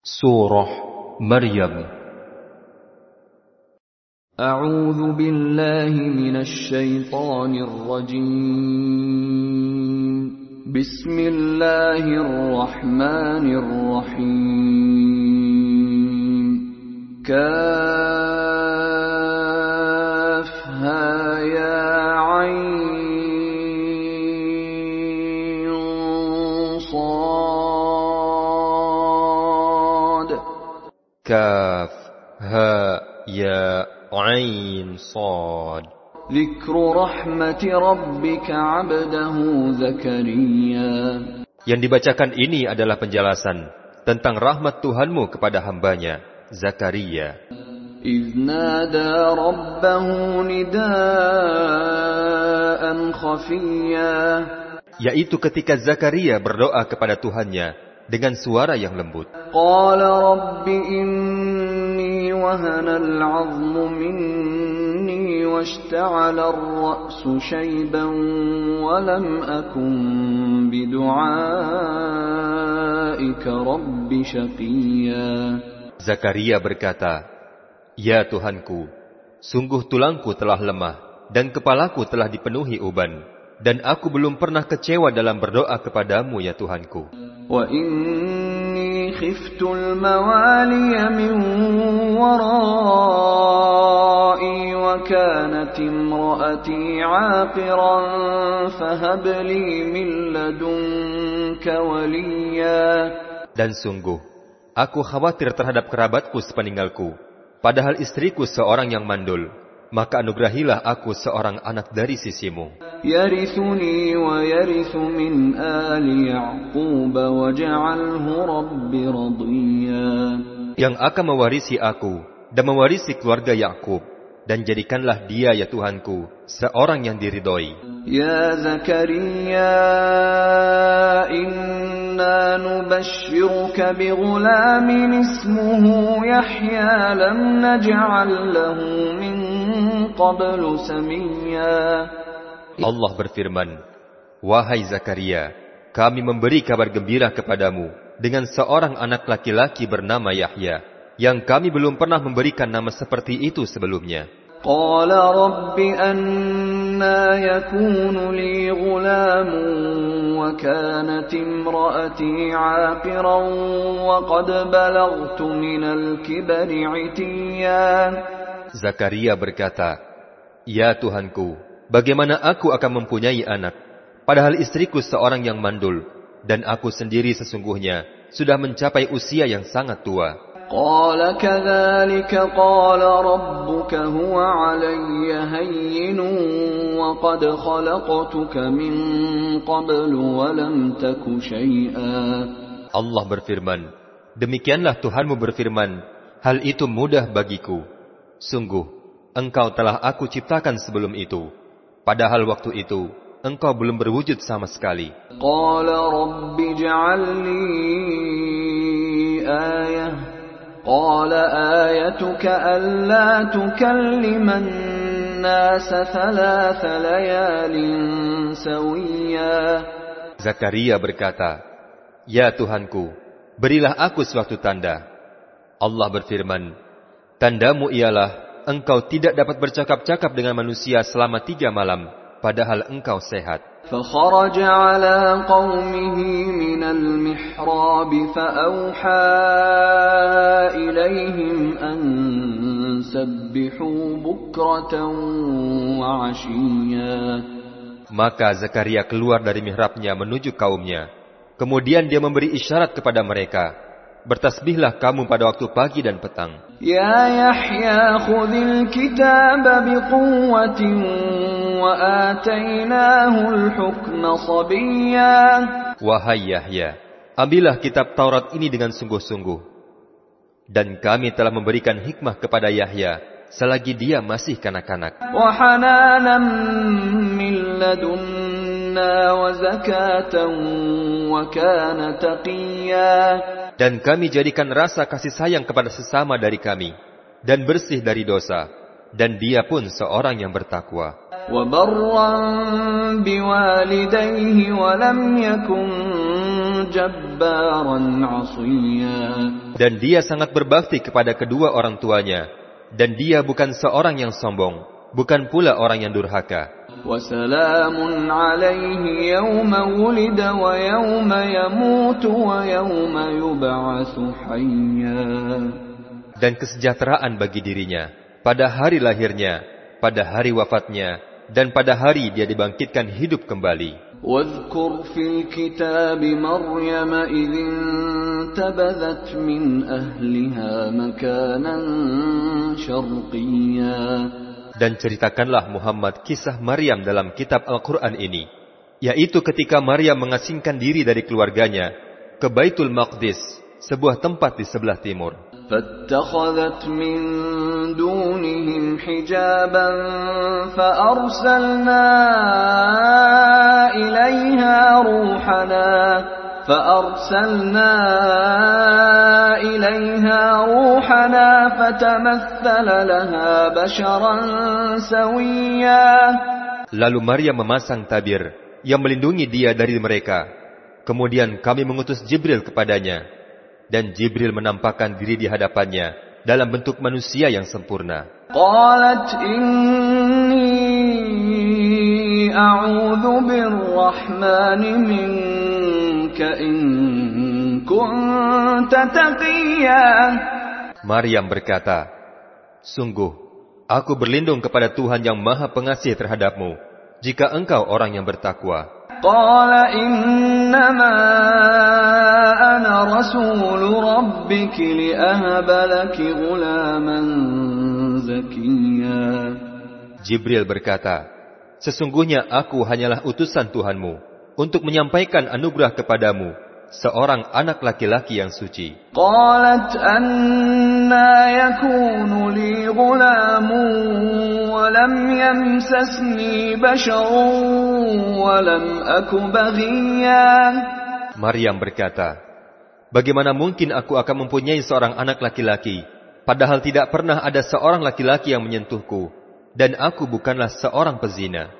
Surah Maryam أعوذ بالله من الشيطان الرجيم. بسم الله الرحمن الرحيم. كافها Kaf Ha Ya Ain Sad ذكر رحمة ربك عبده زكريا Yang dibacakan ini adalah penjelasan tentang rahmat Tuhanmu kepada hambanya, Zakaria. إذ نادى ربه نداء خفيا Yaitu ketika Zakaria berdoa kepada Tuhannya dengan suara yang lembut. Zakaria berkata, Ya Tuhanku, sungguh tulangku telah lemah dan kepalaku telah dipenuhi uban dan aku belum pernah kecewa dalam berdoa kepadamu ya Tuhanku. Dan sungguh, aku khawatir terhadap kerabatku sepeninggalku, padahal istriku seorang yang mandul maka anugerahilah aku seorang anak dari sisimu. Yang akan mewarisi aku dan mewarisi keluarga Yakub dan jadikanlah dia ya Tuhanku seorang yang diridhoi. Ya Zakaria, inna nubashshiruka bi ghulamin ismuhu Yahya lam naj'al lahu min Allah berfirman, Wahai Zakaria, kami memberi kabar gembira kepadamu dengan seorang anak laki-laki bernama Yahya, yang kami belum pernah memberikan nama seperti itu sebelumnya. قال رب أنا يكون لي غلام وكانت امرأتي عاقرا وقد بلغت من الكبر عتيا Zakaria berkata, Ya Tuhanku, bagaimana aku akan mempunyai anak, padahal istriku seorang yang mandul, dan aku sendiri sesungguhnya sudah mencapai usia yang sangat tua. قال كذلك قال ربك هو علي هين وقد خلقتك من قبل ولم تك شيئا Allah berfirman, Demikianlah Tuhanmu berfirman, hal itu mudah bagiku. Sungguh, engkau telah aku ciptakan sebelum itu. Padahal waktu itu, engkau belum berwujud sama sekali. Qala rabbi ja'alni ayah. Qala ayatuka alla tukalliman nasa thalatha layalin sawiyya. Zakaria berkata, Ya Tuhanku, berilah aku suatu tanda. Allah berfirman, Tandamu ialah engkau tidak dapat bercakap-cakap dengan manusia selama tiga malam, padahal engkau sehat. فخرج على قومه من المحراب فأوحى إليهم أن سبحوا بكرة وعشيا Maka Zakaria keluar dari mihrabnya menuju kaumnya. Kemudian dia memberi isyarat kepada mereka, Bertasbihlah kamu pada waktu pagi dan petang. يا يحيى خذ الكتاب بقوة وآتيناه الحكم صبيا Wahai Yahya, ambillah kitab Taurat ini dengan sungguh-sungguh. Dan kami telah memberikan hikmah kepada Yahya selagi dia masih kanak-kanak. وحنانا من لدنا وزكاة وكان تقيا dan kami jadikan rasa kasih sayang kepada sesama dari kami, dan bersih dari dosa, dan dia pun seorang yang bertakwa. Dan dia sangat berbakti kepada kedua orang tuanya, dan dia bukan seorang yang sombong, bukan pula orang yang durhaka. وسلام عليه يوم ولد ويوم يموت ويوم يبعث حيا Dan kesejahteraan bagi dirinya pada hari lahirnya, pada hari wafatnya, dan pada hari dia dibangkitkan hidup kembali. واذكر في الكتاب مريم إذ انتبذت من أهلها مكانا شرقيا Dan ceritakanlah Muhammad kisah Maryam dalam kitab Al-Quran ini, yaitu ketika Maryam mengasingkan diri dari keluarganya ke Baitul Maqdis, sebuah tempat di sebelah timur. فاتخذت من دونهم حجابا فأرسلنا إليها روحنا فأرسلنا إليها روحنا فتمثل لها بشرا سويا Lalu Maryam memasang tabir yang melindungi dia dari mereka. Kemudian kami mengutus Jibril kepadanya. Dan Jibril menampakkan diri di hadapannya dalam bentuk manusia yang sempurna. قالت إني أعوذ بالرحمن منك إن كنت تقيا Maryam berkata, Sungguh, aku berlindung kepada Tuhan yang maha pengasih terhadapmu, jika engkau orang yang bertakwa. قال إنما أنا رسول ربك لأهب لك غلاما زكيا Jibril berkata, Sesungguhnya aku hanyalah utusan Tuhanmu untuk menyampaikan anugerah kepadamu seorang anak laki-laki yang suci. Mariam. Maryam berkata, Bagaimana mungkin aku akan mempunyai seorang anak laki-laki, padahal tidak pernah ada seorang laki-laki yang menyentuhku, dan aku bukanlah seorang pezina.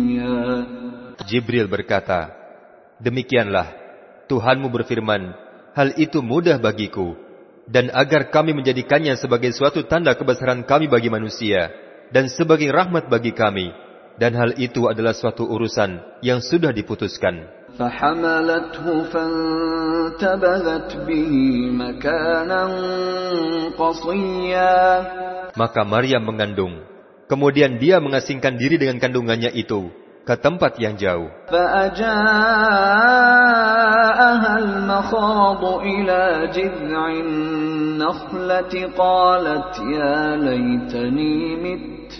Jibril berkata, Demikianlah, Tuhanmu berfirman, hal itu mudah bagiku, dan agar kami menjadikannya sebagai suatu tanda kebesaran kami bagi manusia, dan sebagai rahmat bagi kami, dan hal itu adalah suatu urusan yang sudah diputuskan. فحملته فانتبذت به مكانا قصيا Maka Maryam mengandung, kemudian dia mengasingkan diri dengan kandungannya itu ke tempat yang jauh. فأجاءها المخاض إلى جذع النخلة قالت يا ليتني مت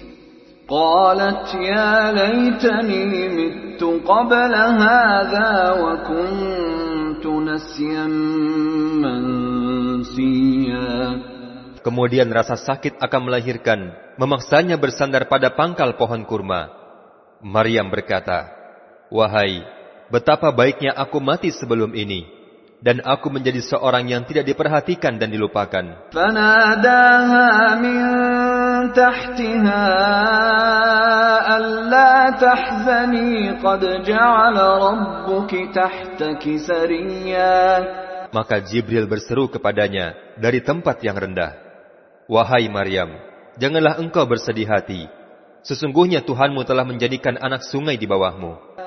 قالت يا ليتني مت قبل هذا وكنت نسيا منسيا Kemudian rasa sakit akan melahirkan, memaksanya bersandar pada pangkal pohon kurma. Maryam berkata, Wahai, betapa baiknya aku mati sebelum ini, dan aku menjadi seorang yang tidak diperhatikan dan dilupakan. فناداها من تحتها ألا تحزني قد جعل ربك تحتك سريا Maka Jibril berseru kepadanya dari tempat yang rendah. Wahai Maryam, janganlah engkau bersedih hati. Sesungguhnya Tuhanmu telah menjadikan anak sungai di bawahmu.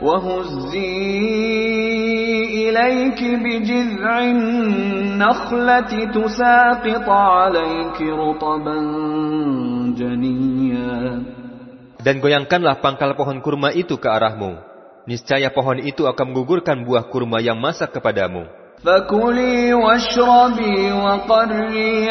Dan goyangkanlah pangkal pohon kurma itu ke arahmu. Niscaya pohon itu akan menggugurkan buah kurma yang masak kepadamu. Fakuli wa qarri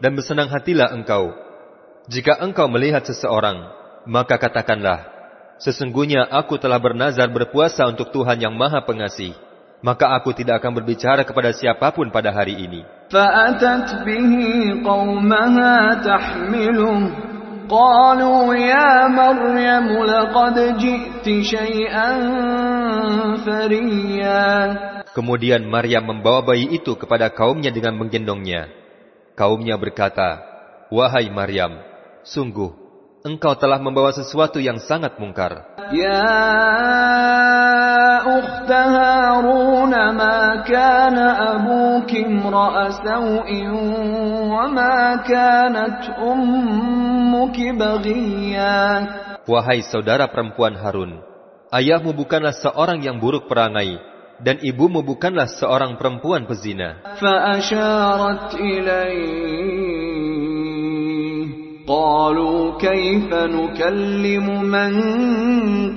dan bersenang hatilah engkau. Jika engkau melihat seseorang, maka katakanlah, Sesungguhnya aku telah bernazar berpuasa untuk Tuhan yang maha pengasih. Maka aku tidak akan berbicara kepada siapapun pada hari ini. فأتت به قومها تحمله قالوا يا مريم لقد جئت شيئا فريا Kemudian Maryam membawa bayi itu kepada kaumnya dengan menggendongnya. Kaumnya berkata, Wahai Maryam, sungguh, engkau telah membawa sesuatu yang sangat mungkar. Ya ukhta Harun, ma kana abuki imra'a saw'in, wa ma kanat ummuki baghiyya. Wahai saudara perempuan Harun, ayahmu bukanlah seorang yang buruk perangai, dan ibumu bukanlah seorang perempuan pezina. فأشارت إليه قالوا كيف نكلم من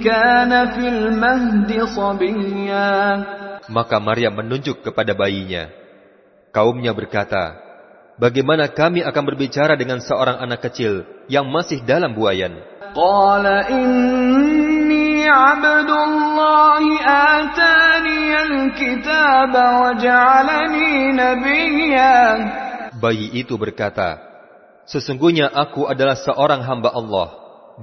كان في المهد صبيا Maka Maryam menunjuk kepada bayinya. Kaumnya berkata, Bagaimana kami akan berbicara dengan seorang anak kecil yang masih dalam buayan? قال إني عبد الله آتاني الكتاب وجعلني نبيا Bayi itu berkata, Sesungguhnya aku adalah seorang hamba Allah.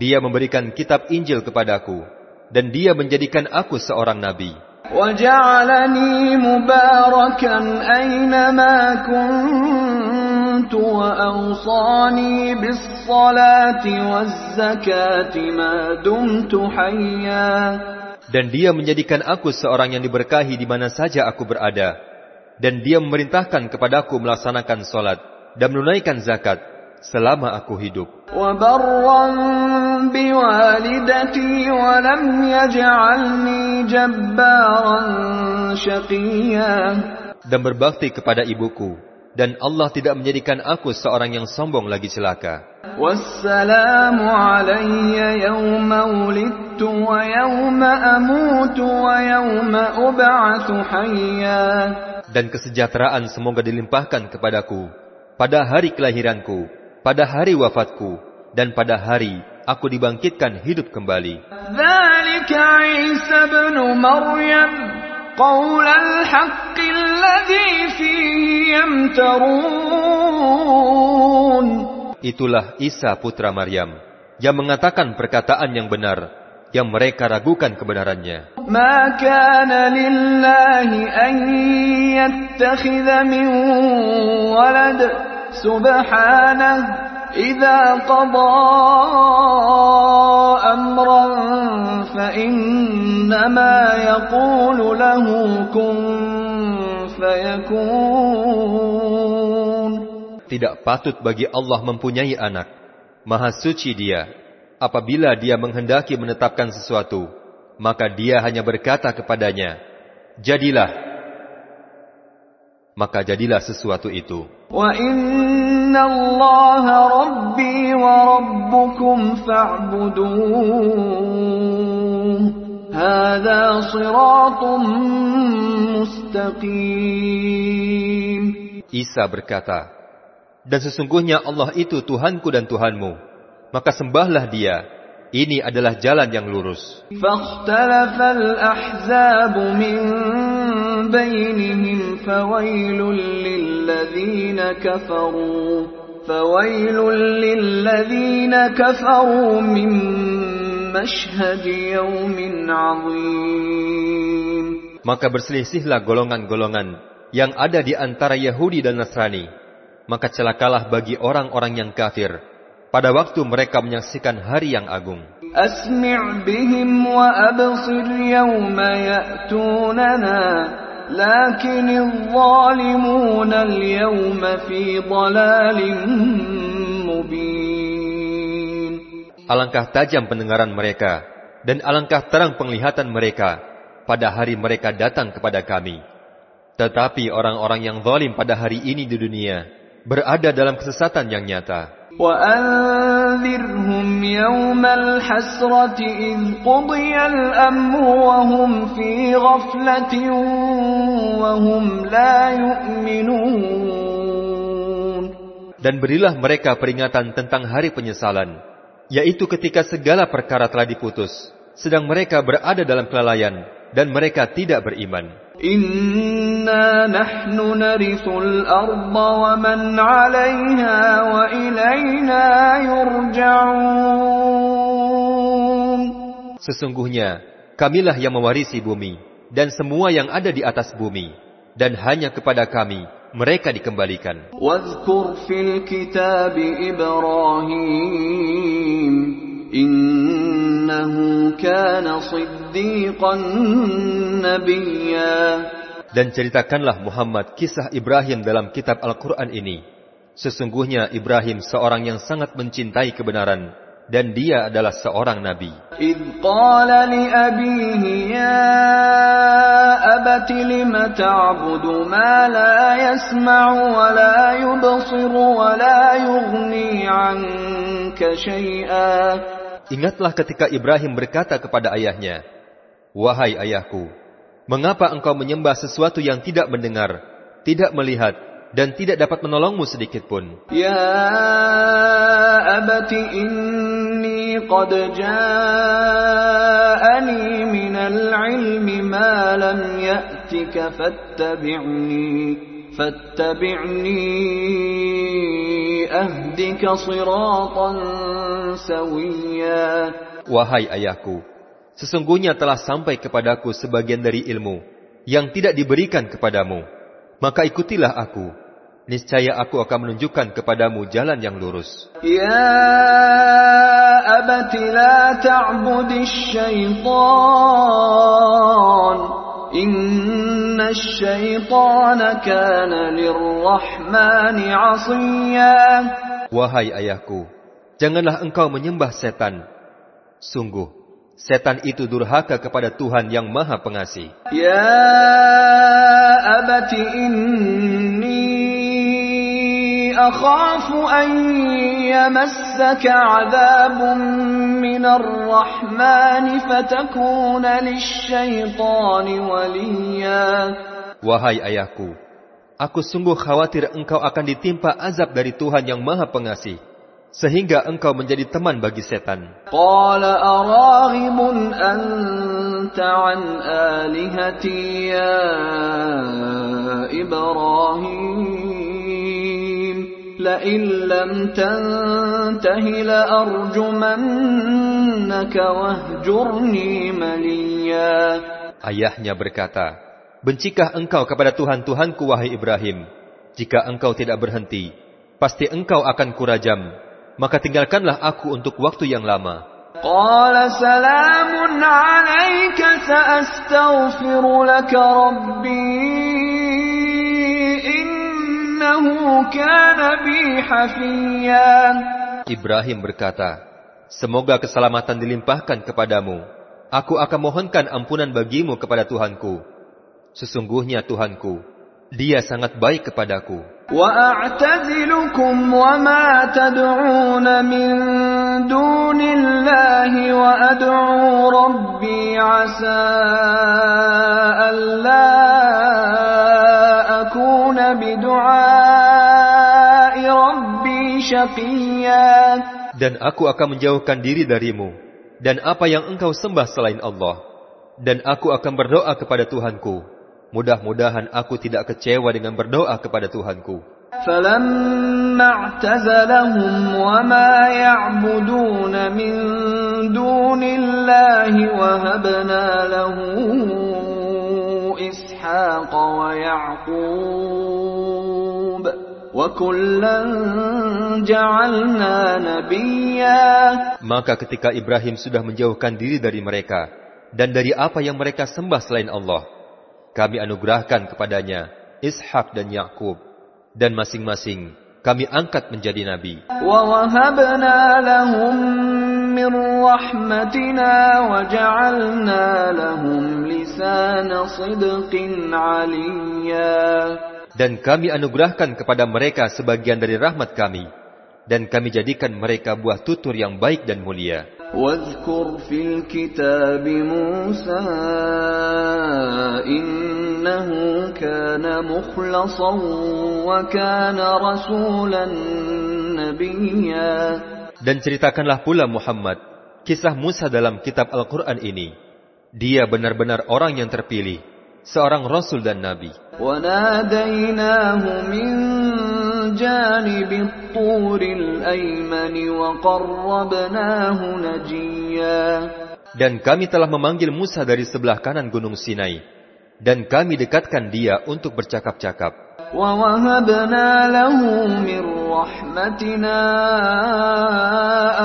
Dia memberikan kitab Injil kepadaku, dan dia menjadikan aku seorang nabi. وجعلني مباركا أينما كنت وأوصاني بالصلاة والزكاة ما دمت حيا dan dia menjadikan aku seorang yang diberkahi di mana saja aku berada. Dan dia memerintahkan kepadaku melaksanakan solat dan menunaikan zakat selama aku hidup. Dan berbakti kepada ibuku dan Allah tidak menjadikan aku seorang yang sombong lagi celaka. Wassalamu. Dan kesejahteraan semoga dilimpahkan kepadaku pada hari kelahiranku, pada hari wafatku, dan pada hari aku dibangkitkan hidup kembali. Dzalika Isa bin Maryam قول الحق الذي فيه يمترون Itulah Isa putra Maryam yang mengatakan perkataan yang benar yang mereka ragukan kebenarannya. ما كان لله أن يتخذ من ولد سبحانه إذا قضى أمرا فإنما يقول له كن فيكون Tidak patut bagi Allah mempunyai anak. Maha suci dia. Apabila dia menghendaki menetapkan sesuatu, maka dia hanya berkata kepadanya, Jadilah. Maka jadilah sesuatu itu. وإن الله ربي وربكم فاعبدوه هذا صراط مستقيم Isa berkata, Dan sesungguhnya Allah itu Tuhanku dan Tuhanmu. Maka sembahlah dia. Ini adalah jalan yang lurus. فاختلف الأحزاب من بينهم فويل للذين كفروا فويل للذين كفروا من مشهد يوم عظيم Maka berselisihlah golongan-golongan yang ada di antara Yahudi dan Nasrani. Maka celakalah bagi orang-orang yang kafir pada waktu mereka menyaksikan hari yang agung. أسمع بهم وأبصر يوم يأتوننا لكن الظالمون اليوم في ضلال مبين Alangkah tajam pendengaran mereka dan alangkah terang penglihatan mereka pada hari mereka datang kepada kami. Tetapi orang-orang yang zalim pada hari ini di dunia berada dalam kesesatan yang nyata. وأنذرهم يوم الحسرة إذ قضي الأمر وهم في غفلة وهم لا يؤمنون Dan berilah mereka peringatan tentang hari penyesalan, yaitu ketika segala perkara telah diputus, sedang mereka berada dalam kelalaian dan mereka tidak beriman. Inna nahnu narithul arda wa man 'alayha wa ilayna yurja'un. Sesungguhnya kamilah yang mewarisi bumi dan semua yang ada di atas bumi dan hanya kepada kami mereka dikembalikan. Dan ceritakanlah Muhammad kisah Ibrahim dalam kitab Al-Quran ini. Sesungguhnya Ibrahim seorang yang sangat mencintai kebenaran dan dia adalah seorang nabi. إذ قال لأبيه يا أبت لم تعبد ما لا يسمع ولا يبصر ولا يغني عنك شيئا Ingatlah ketika Ibrahim berkata kepada ayahnya, Wahai ayahku, mengapa engkau menyembah sesuatu yang tidak mendengar, tidak melihat, dan tidak dapat menolongmu sedikit pun? يا أبت إني قد جاءني من العلم ما لم يأتك فاتبعني فاتبعني أهدك صراطا سويا Wahai ayahku, sesungguhnya telah sampai kepadaku sebagian dari ilmu yang tidak diberikan kepadamu. Maka ikutilah aku. niscaya aku akan menunjukkan kepadamu jalan yang lurus. Ya abati la ta'budis syaitan. Inna syaitana kana lirrahmani asiyya. Wahai ayahku, janganlah engkau menyembah setan. Sungguh, setan itu durhaka kepada Tuhan yang maha pengasih. Ya abati أخاف أن يمسك عذاب من الرحمن فتكون للشيطان وليا Wahai ayahku, aku sungguh khawatir engkau akan ditimpa azab dari Tuhan yang maha pengasih, sehingga engkau menjadi teman bagi setan. قال أراغب أنت عن آلهتي يا إبراهيم لئن لم تنته لأرجمنك واهجرني مليا Ayahnya berkata, Bencikah engkau kepada Tuhan-Tuhanku wahai Ibrahim? Jika engkau tidak berhenti, pasti engkau akan kurajam. Maka tinggalkanlah aku untuk waktu yang lama. قال سلام عليك سأستغفر لك ربي Ibrahim berkata, Semoga keselamatan dilimpahkan kepadamu. Aku akan mohonkan ampunan bagimu kepada Tuhanku. Sesungguhnya Tuhanku, Dia sangat baik kepadaku. وأعتزلكم وما تدعون من دون الله وأدعو ربي عسى ألا أكون بدعاء ربي شقيا Dan aku akan menjauhkan diri darimu, dan apa yang engkau sembah selain Allah. Dan aku akan berdoa kepada Tuhanku. Mudah-mudahan aku tidak kecewa dengan berdoa kepada Tuhanku. فلما اعتزلهم وما يعبدون من دون الله وهبنا له إسحاق ويعقوب وكلا جعلنا نبيا Maka ketika Ibrahim sudah menjauhkan diri dari mereka, dan dari apa yang mereka sembah selain Allah, kami anugerahkan kepadanya Ishak dan Yakub, dan masing-masing kami angkat menjadi nabi. ووهبنا لهم من رحمتنا وجعلنا لهم لسان صدق عليا Dan kami anugerahkan kepada mereka sebagian dari rahmat kami. Dan kami jadikan mereka buah tutur yang baik dan mulia. واذكر في الكتاب موسى إنه كان مخلصا وكان رسولا نبيا Dan ceritakanlah pula Muhammad kisah Musa dalam kitab Al-Quran ini. Dia benar-benar orang yang terpilih, seorang Rasul dan Nabi. وناديناه من جانب الطور الأيمن وقربناه نجيا Dan kami telah memanggil Musa dari sebelah kanan gunung Sinai. Dan kami dekatkan dia untuk bercakap-cakap. ووهبنا له من رحمتنا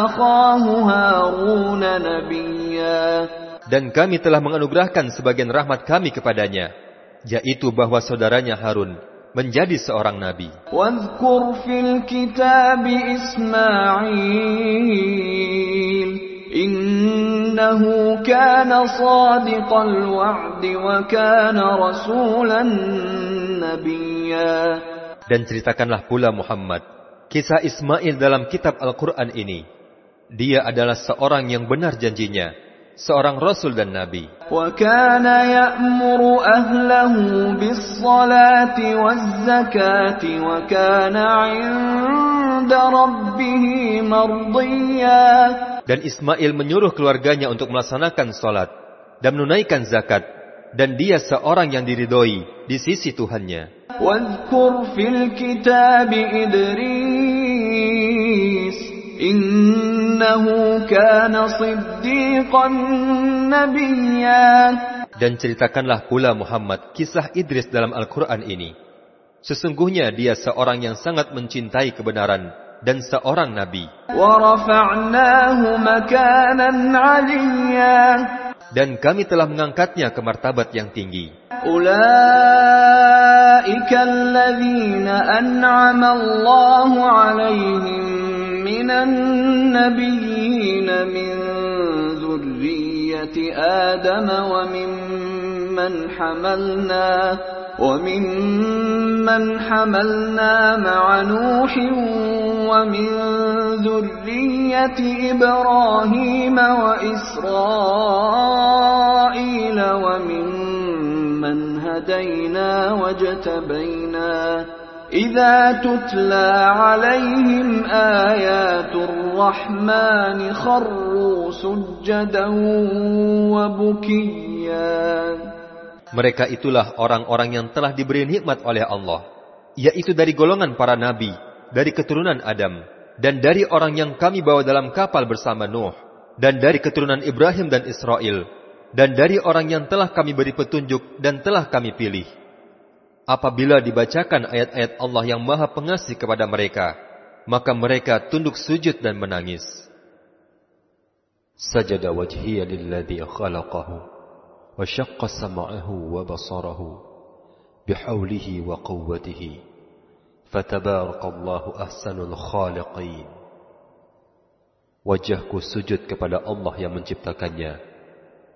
أخاه هارون نبيا Dan kami telah menganugerahkan sebagian rahmat kami kepadanya, yaitu bahwa saudaranya Harun menjadi seorang nabi. واذكر في الكتاب إسماعيل إنه كان صادق الوعد وكان رسولا نبيا Dan ceritakanlah pula Muhammad kisah Ismail dalam kitab Al-Quran ini. Dia adalah seorang yang benar janjinya, seorang Rasul dan Nabi. وكان يأمر أهله بالصلاة والزكاة وكان عند ربه مرضيا Dan Ismail menyuruh keluarganya untuk melaksanakan sholat dan menunaikan zakat. Dan dia seorang yang diridhoi di sisi Tuhannya. واذكر في الكتاب إدريس Dan ceritakanlah pula Muhammad kisah Idris dalam Al-Quran ini. Sesungguhnya dia seorang yang sangat mencintai kebenaran dan seorang nabi. Dan kami telah mengangkatnya ke martabat yang tinggi. Ulaika alladhina an'ama Allahu alaihim من النبيين من ذرية آدم وممن حملنا وممن حملنا مع نوح ومن ذرية إبراهيم وإسرائيل وممن هدينا واجتبينا إذا تتلى عليهم آيات الرحمن خروا سجدا وبكيا Mereka itulah orang-orang yang telah diberi nikmat oleh Allah, yaitu dari golongan para nabi, dari keturunan Adam, dan dari orang yang kami bawa dalam kapal bersama Nuh, dan dari keturunan Ibrahim dan Israel, dan dari orang yang telah kami beri petunjuk dan telah kami pilih. Apabila dibacakan ayat-ayat Allah yang maha pengasih kepada mereka, maka mereka tunduk sujud dan menangis. Sajada wajhiya lilladhi khalaqahu, wa syaqqa sama'ahu wa basarahu, bihawlihi wa quwwatihi, fatabarakallahu ahsanul khaliqin. Wajahku sujud kepada Allah yang menciptakannya,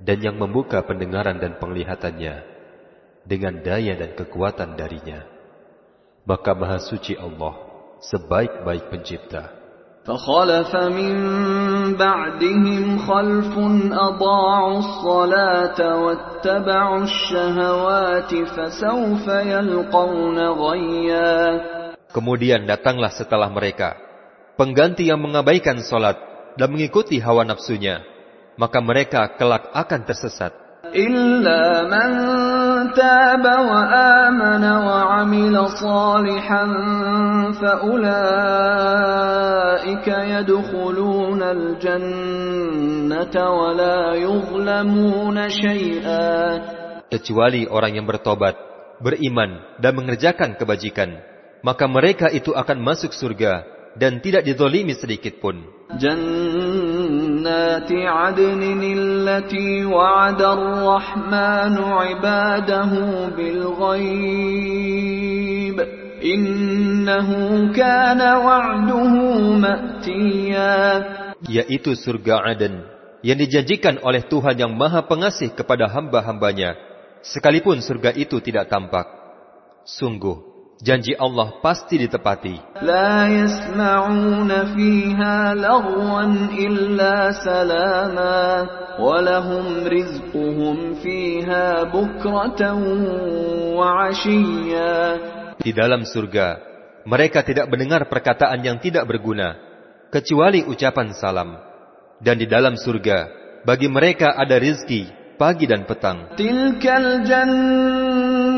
dan yang membuka pendengaran dan penglihatannya, dengan daya dan kekuatan darinya. Maka maha suci Allah sebaik-baik pencipta. فخلف من بعدهم خلف أضاعوا الصلاة واتبعوا الشهوات فسوف يلقون غيا Kemudian datanglah setelah mereka pengganti yang mengabaikan solat dan mengikuti hawa nafsunya, maka mereka kelak akan tersesat. إلا من تاب وآمن وعمل صالحا فأولئك يدخلون الجنة ولا يظلمون شيئا Kecuali orang yang bertobat, beriman, dan mengerjakan kebajikan, maka mereka itu akan masuk surga dan tidak dizolimi sedikit pun. Jannati adnin allati wa'ada ar-rahmanu 'ibadahu bil ghaib. Innahu kana wa'duhu ma'tiya. Yaitu surga Aden yang dijanjikan oleh Tuhan yang Maha Pengasih kepada hamba-hambanya, sekalipun surga itu tidak tampak. Sungguh, janji Allah pasti ditepati. La yasma'una. Di dalam surga, mereka tidak mendengar perkataan yang tidak berguna, kecuali ucapan salam. Dan di dalam surga, bagi mereka ada rizki pagi dan petang.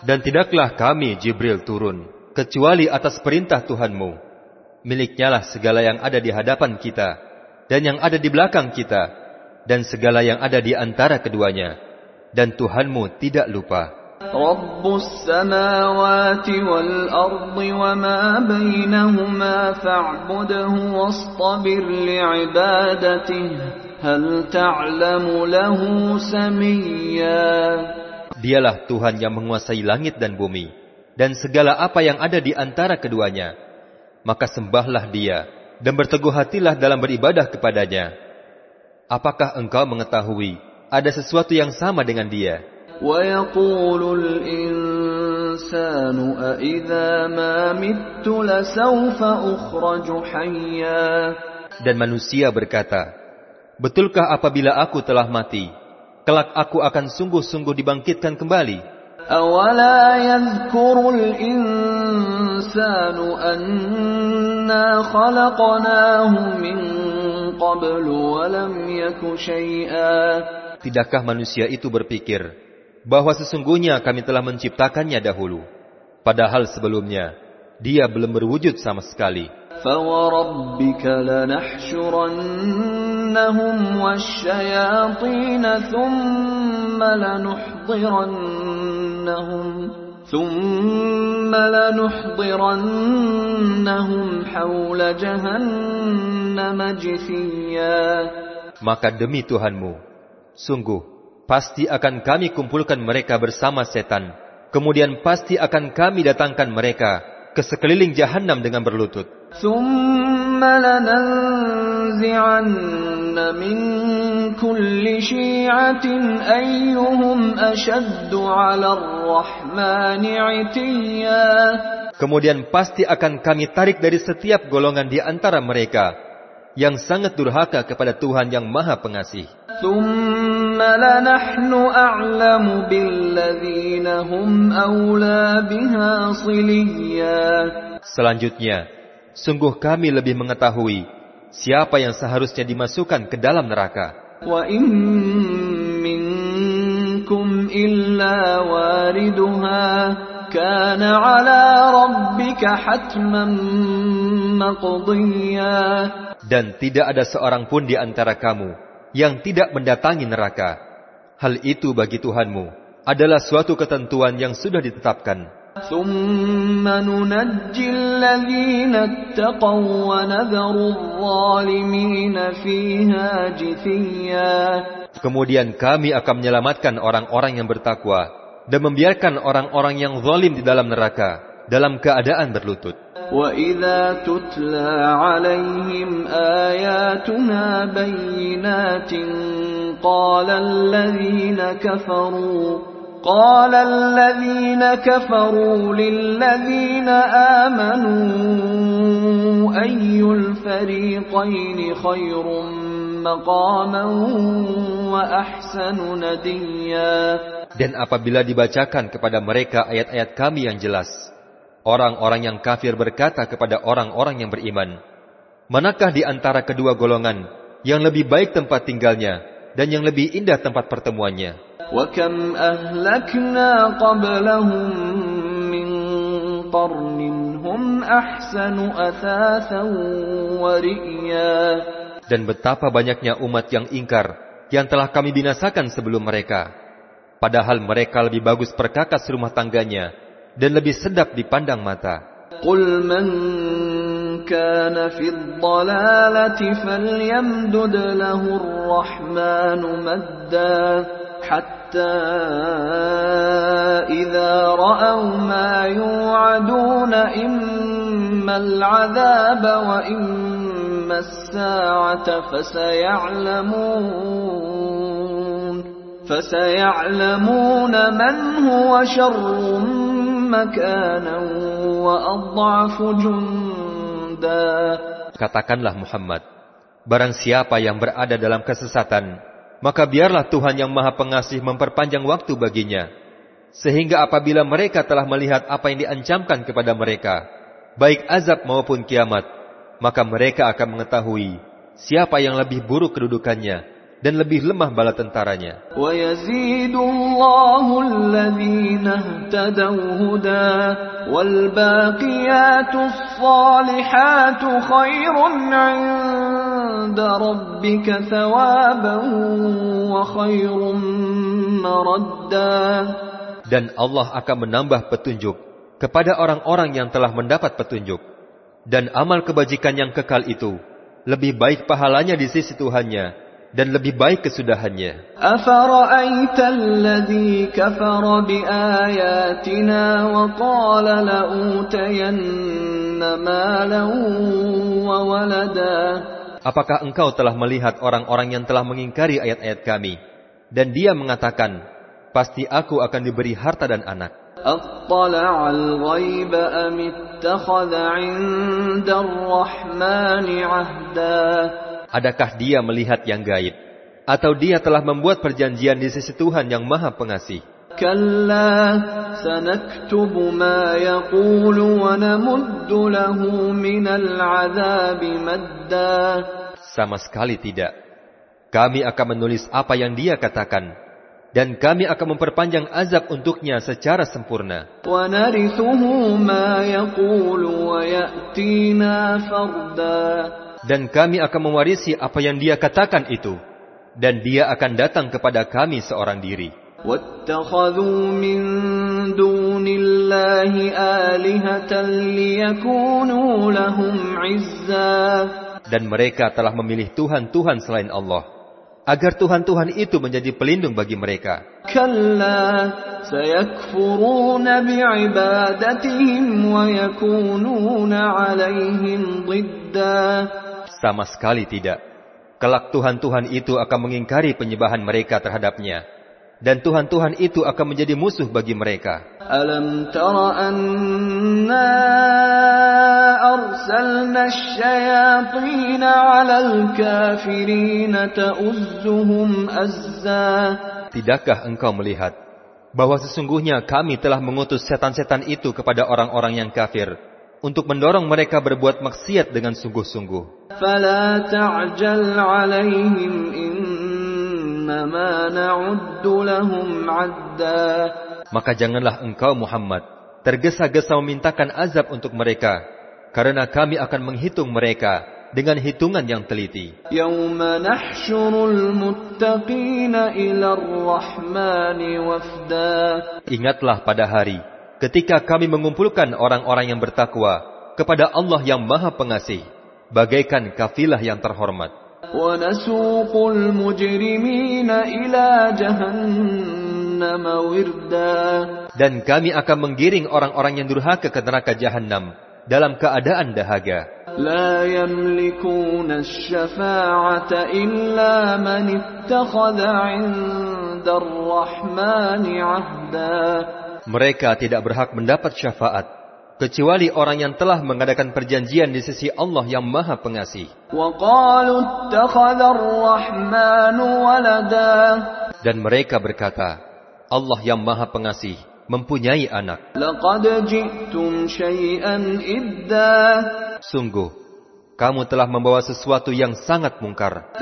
Dan tidaklah kami, Jibril, turun, kecuali atas perintah Tuhanmu. Miliknyalah segala yang ada di hadapan kita, dan yang ada di belakang kita, dan segala yang ada di antara keduanya. Dan Tuhanmu tidak lupa. Hal ta'lamu lahu samiyya. Dialah Tuhan yang menguasai langit dan bumi, dan segala apa yang ada di antara keduanya. Maka sembahlah dia, dan berteguh hatilah dalam beribadah kepadanya. Apakah engkau mengetahui ada sesuatu yang sama dengan dia? Dan manusia berkata, Betulkah apabila aku telah mati, kelak aku akan sungguh-sungguh dibangkitkan kembali? Tidakkah manusia itu berpikir bahwa sesungguhnya kami telah menciptakannya dahulu, padahal sebelumnya dia belum berwujud sama sekali. فوربك لنحشرنهم والشياطين ثم لنحضرنهم ثم لنحضرنهم حول جهنم جثيا Maka demi Tuhanmu, sungguh pasti akan kami kumpulkan mereka bersama setan. Kemudian pasti akan kami datangkan mereka ke sekeliling jahanam dengan berlutut. ثم لننزعن من كل شيعة أيهم أشد على الرحمن عتيا Kemudian pasti akan kami tarik dari setiap golongan di antara mereka yang sangat durhaka kepada Tuhan yang Maha Pengasih. ثم لنحن أعلم بالذين هم أولى بها صليا Selanjutnya, sungguh kami lebih mengetahui siapa yang seharusnya dimasukkan ke dalam neraka. Dan tidak ada seorang pun di antara kamu yang tidak mendatangi neraka. Hal itu bagi Tuhanmu adalah suatu ketentuan yang sudah ditetapkan. ثم ننجي الذين اتقوا ونذر الظالمين فيها جثيا Kemudian kami akan menyelamatkan orang-orang yang bertakwa dan membiarkan orang-orang yang zalim di dalam neraka dalam keadaan berlutut. وإذا تتلى عليهم آياتنا بينات قال الذين كفروا قال الذين كفروا للذين آمنوا أي الفريقين خير مقاما وأحسن نديا Dan apabila dibacakan kepada mereka ayat-ayat kami yang jelas, orang-orang yang kafir berkata kepada orang-orang yang beriman, Manakah di antara kedua golongan yang lebih baik tempat tinggalnya dan yang lebih indah tempat pertemuannya? وكم أهلكنا قبلهم من قرن هم أحسن أثاثا ورئيا Dan betapa banyaknya umat yang ingkar yang telah kami binasakan sebelum mereka. Padahal mereka lebih bagus perkakas rumah tangganya dan lebih sedap dipandang mata. قل من كان في الضلالة فليمدد له الرحمن مدا حتى إذا رأوا ما يوعدون إما العذاب وإما الساعة فسيعلمون فسيعلمون من هو شر مكانا وأضعف جندا. Katakanlah Muhammad, barang siapa yang berada dalam kesesatan, maka biarlah Tuhan yang Maha Pengasih memperpanjang waktu baginya, sehingga apabila mereka telah melihat apa yang diancamkan kepada mereka, baik azab maupun kiamat, maka mereka akan mengetahui siapa yang lebih buruk kedudukannya dan lebih lemah bala tentaranya. Dan Allah akan menambah petunjuk kepada orang-orang yang telah mendapat petunjuk. Dan amal kebajikan yang kekal itu lebih baik pahalanya di sisi Tuhannya dan lebih baik kesudahannya. أفرأيت الذي كفر بآياتنا وقال لأوتين مالا وولدا Apakah engkau telah melihat orang-orang yang telah mengingkari ayat-ayat kami? Dan dia mengatakan, pasti aku akan diberi harta dan anak. أطلع الغيب أم اتخذ عند الرحمن عهدا Adakah dia melihat yang gaib? Atau dia telah membuat perjanjian di sisi Tuhan yang maha pengasih? كلا سنكتب ما يقول ونمد له من العذاب مدا Sama sekali tidak. Kami akan menulis apa yang dia katakan. Dan kami akan memperpanjang azab untuknya secara sempurna. ونرثه ما يقول ويأتينا فردا dan kami akan mewarisi apa yang dia katakan itu. Dan dia akan datang kepada kami seorang diri. dan mereka telah memilih Tuhan-Tuhan selain Allah agar Tuhan-Tuhan itu menjadi pelindung bagi mereka. Sama sekali tidak. Kelak Tuhan-Tuhan itu akan mengingkari penyembahan mereka terhadapnya. Dan Tuhan-Tuhan itu akan menjadi musuh bagi mereka. Alam tara anna arsalna azza. Tidakkah engkau melihat bahwa sesungguhnya kami telah mengutus setan-setan itu kepada orang-orang yang kafir untuk mendorong mereka berbuat maksiat dengan sungguh-sungguh. Maka janganlah engkau Muhammad tergesa-gesa memintakan azab untuk mereka, karena kami akan menghitung mereka dengan hitungan yang teliti. Ingatlah pada hari ketika kami mengumpulkan orang-orang yang bertakwa kepada Allah yang Maha Pengasih, bagaikan kafilah yang terhormat. ونسوق المجرمين إلى جهنم وردا Dan kami akan menggiring orang-orang yang durhaka ke neraka jahanam dalam keadaan dahaga. لا يملكون الشفاعة إلا من اتخذ عند الرحمن عهدا mereka tidak berhak mendapat syafaat kecuali orang yang telah mengadakan perjanjian di sisi Allah yang Maha Pengasih. Dan mereka berkata, Allah yang Maha Pengasih mempunyai anak. Sungguh, kamu telah membawa sesuatu yang sangat mungkar.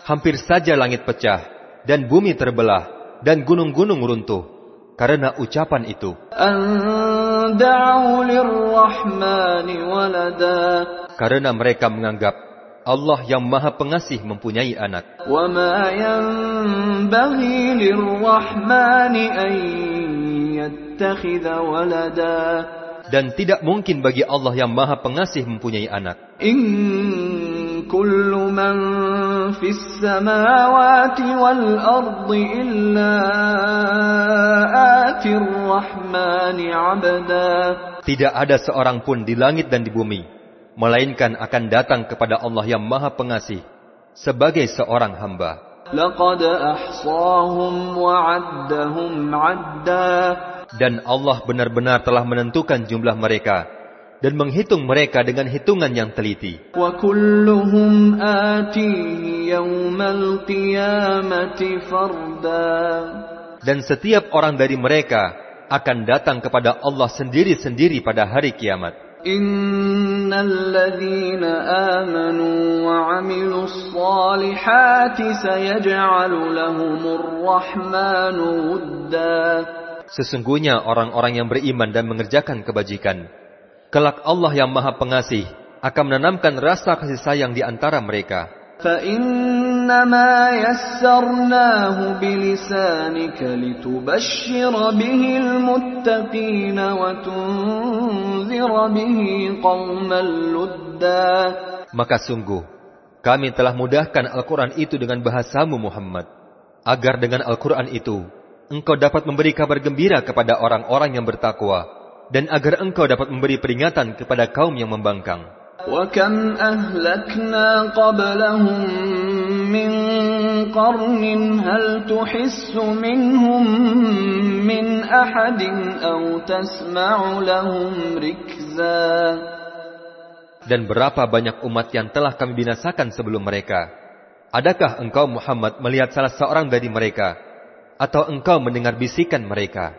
Hampir saja langit pecah, dan bumi terbelah, dan gunung-gunung runtuh, karena ucapan itu. Karena mereka menganggap Allah yang maha pengasih mempunyai anak. وما ينبغي للرحمن أن يتخذ ولدا Dan tidak mungkin bagi Allah yang maha pengasih mempunyai anak. إن كل من في السماوات والأرض إلا آتي الرحمن عبدا Tidak ada seorang pun di langit dan di bumi, melainkan akan datang kepada Allah yang Maha Pengasih sebagai seorang hamba. Dan Allah benar-benar telah menentukan jumlah mereka dan menghitung mereka dengan hitungan yang teliti. Dan setiap orang dari mereka akan datang kepada Allah sendiri-sendiri pada hari kiamat. إن الذين آمنوا وعملوا الصالحات سيجعل لهم الرحمن ودا Sesungguhnya orang-orang yang beriman dan mengerjakan kebajikan, kelak Allah yang maha pengasih akan menanamkan rasa kasih sayang di antara mereka. فإنما يسرناه بلسانك لتبشر به المتقين وتنذر به قوما لدا Maka sungguh, kami telah mudahkan Al-Quran itu dengan bahasamu Muhammad, agar dengan Al-Quran itu, engkau dapat memberi kabar gembira kepada orang-orang yang bertakwa, dan agar engkau dapat memberi peringatan kepada kaum yang membangkang. وكم أهلكنا قبلهم من قرن هل تحس منهم من أحد أو تسمع لهم ركزا Dan berapa banyak umat yang telah kami binasakan sebelum mereka? Adakah engkau Muhammad melihat salah seorang dari mereka? Atau engkau mendengar bisikan mereka?